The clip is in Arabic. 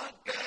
شُرَكَائِيَ